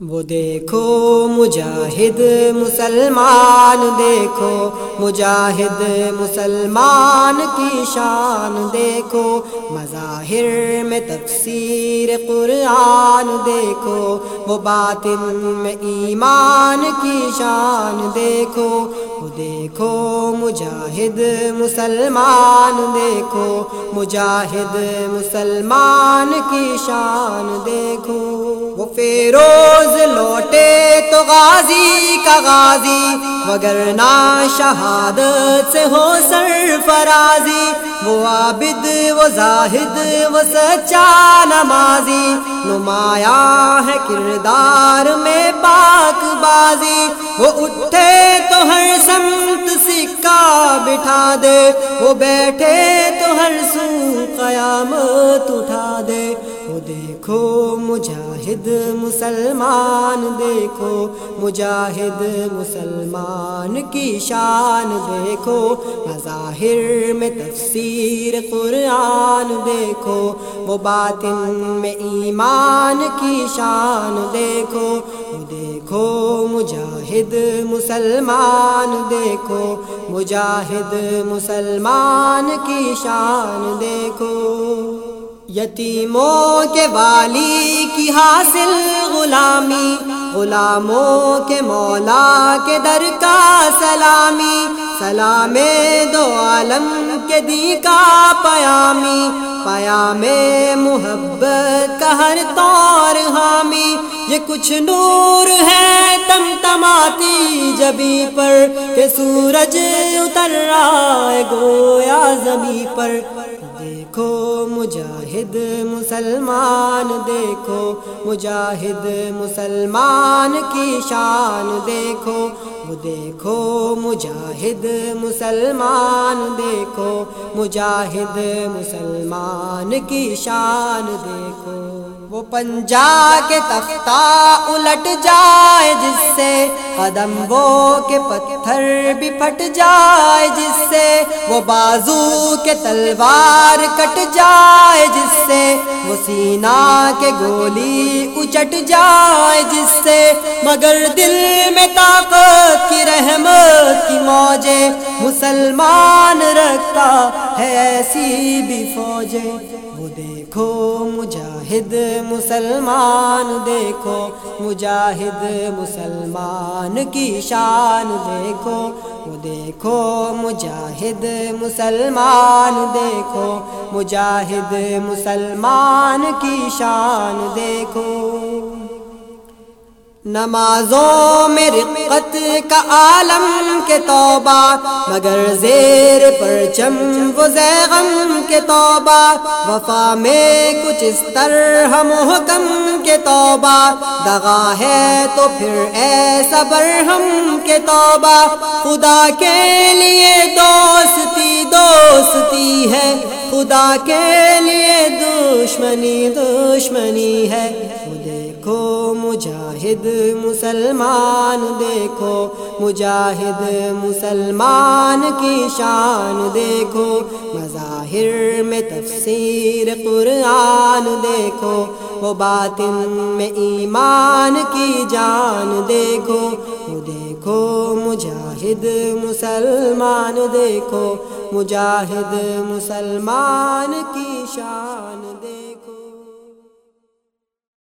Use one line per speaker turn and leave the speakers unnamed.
وہ دیکھو مجاہد مسلمان، دیکھو مجاہد مسلمان کی شان، دیکھو مظاہر میں تفسیر قرآن، دیکھو وہ باطن میں ایمان کی شان، دیکھو وہ دیکھو مجاہد مسلمان، دیکھو مجاہد مسلمان کی شان، دیکھو فیروز لوٹے تو غازی کا غازی وگرنا شہادت سے ہو سر فرازی۔ وہ عابد، وہ زاہد، وہ سچا نمازی۔ نمایاں ہے کردار میں پاک بازی۔ وہ اٹھے تو ہر سمت سکہ بٹھا دے۔ وہ بیٹھے تو ہر سو قیامت اٹھا دے۔ دیکھو مجاہد مسلمان، دیکھو مجاہد مسلمان کی شان، دیکھو مظاہر میں تفسیر قرآن، دیکھو وہ باطن میں ایمان کی شان، دیکھو دیکھو مجاہد مسلمان، دیکھو مجاہد مسلمان کی شان، دیکھو۔ یتیموں کے والی کی حاصل غلامی، غلاموں کے مولا کے در کا سلامی، سلام دو عالم کے دی کا پیامی، پیام محبت کا ہر طور حامی۔ یہ کچھ نور ہے تم تماتی جبی پر کہ سورج اتر رہا ہے گویا زمیں پر۔ مجاہد مسلمان دیکھو، مجاہد مسلمان کی شان دیکھو۔ وہ دیکھو، مجاہد مسلمان دیکھو۔ مجاہد مسلمان کی شان دیکھو۔ وہ پنجا کے تختہ الٹ جائے، جس سے قدم وہ کے پتھر بھی پھٹ جائے، جس سے وہ بازو کے تلوار کٹ جائے جس سے وہ سینا کے گولی اچٹ جائے جس سے مگر دل میں طاقت کی رحمت کی موجے مسلمان رکھتا ہے ایسی بھی فوجیں۔ وہ دیکھو مجاہد مسلمان، دیکھو مجاہد مسلمان کی شان، دیکھو دیکھو مجاہد مسلمان دیکھو مجاہد مسلمان کی شان دیکھو۔ نمازوں میں رقت کا عالم کے توبہ، مگر زیر پر چم وہ زیغم کے توبہ۔ وفا میں کچھ اس طرح محکم کے توبہ۔ دغا ہے تو پھر ایسا برہم کے توبہ۔ خدا کے لیے دوستی دوستی ہے۔ خدا کے لیے دشمنی دشمنی ہے۔ مجاہد مسلمان دیکھو، مجاہد مسلمان کی شان دیکھو، مظاہر میں تفسیر قرآن دیکھو، وہ باطن میں ایمان کی جان دیکھو، وہ دیکھو، مجاہد مسلمان دیکھو، مجاہد مسلمان کی شان دیکھو۔